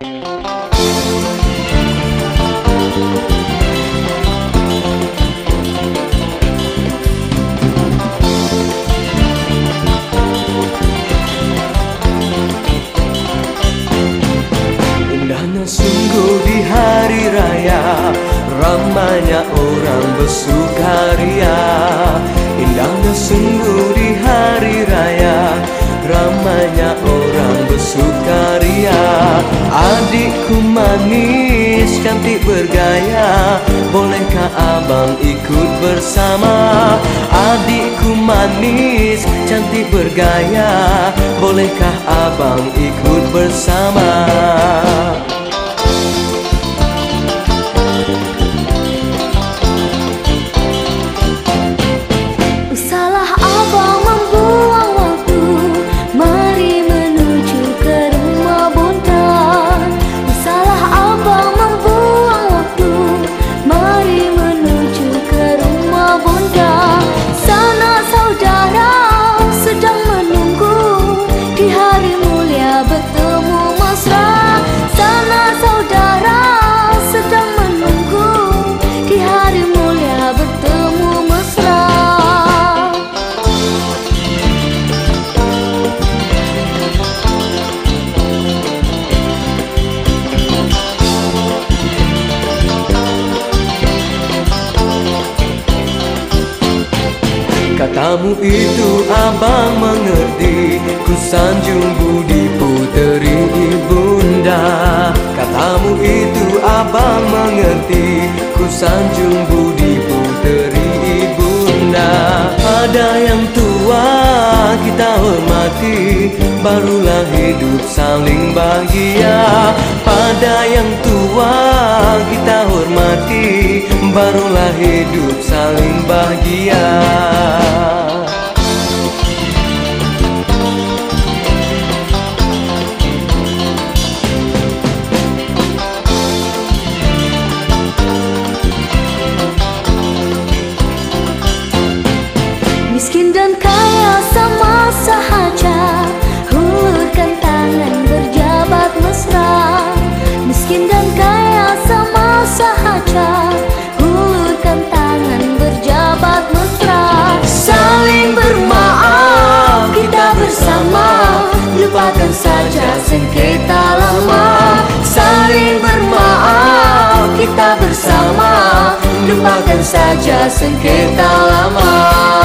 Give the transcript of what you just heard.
Indahnya sungguh di hari raya Ramainya orang bersukaria Indahnya sungguh di hari raya Ramainya orang Adikku manis, cantik bergaya. Bolehkah abang ikut bersama? Adikku manis, cantik bergaya. Bolehkah abang ikut bersama Katamu itu abang mengerti Ku sanjung budi sanjung budi puteri ibunda. Ada yang tua kita hormati. Barulah hidup saling bahagia. Pada yang tua kita hormati. Barulah hidup saling bahagia Lupakan saja sengketa lama. Saling bermaaf kita bersama. Lupakan saja sengketa lama